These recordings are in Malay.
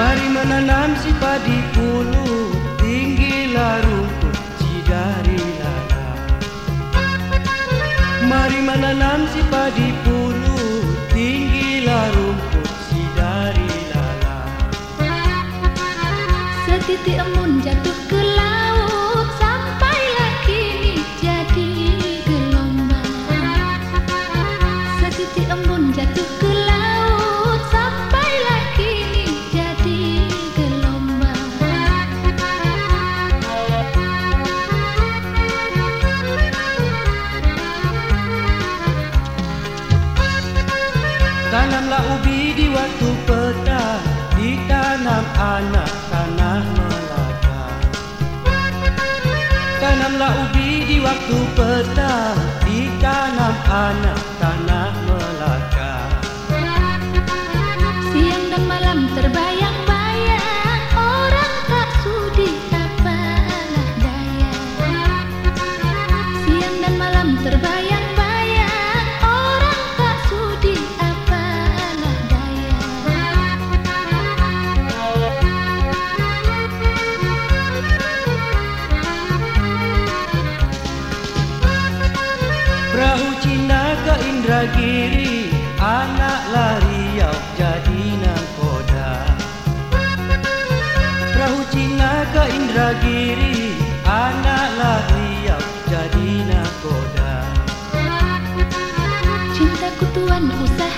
Mari menanam si padi pulu Tinggilah rumput si dari lala Mari menanam si padi pulu Tinggilah rumput si dari lala Setitik embun jatuh ke laut Tanamlah ubi di waktu petang Ditanam anak tanah melaka Tanamlah ubi di waktu petang Ditanam anak tanah melaka Indragiri Anak lariau jadi nangkoda Perahu Cina ke Indragiri Anak lariau jadi nangkoda Cintaku tuan usaha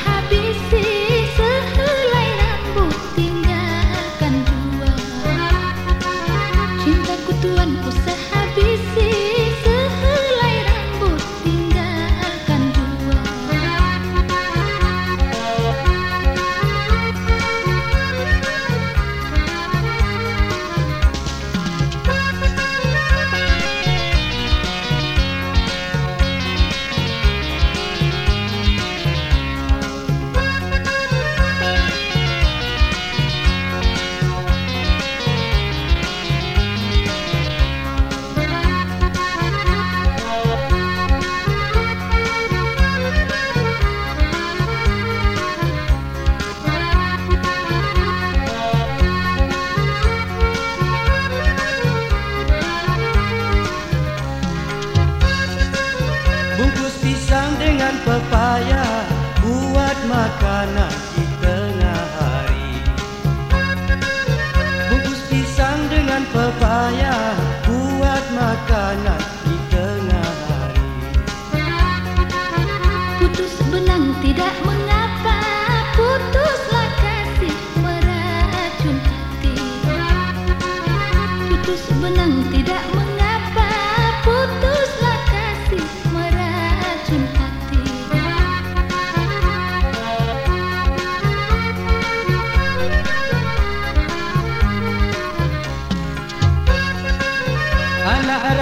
makanan di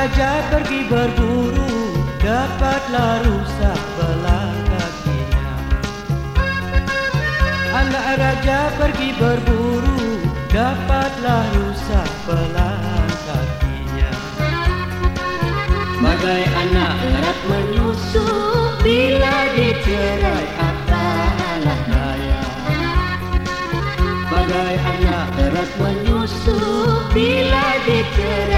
raja pergi berburu Dapatlah rusak belah kakinya. Anak raja pergi berburu Dapatlah rusak belah kakinya. Bagai anak erat menyusup Bila dicerai apalah daya Bagai anak erat menyusup Bila dicerai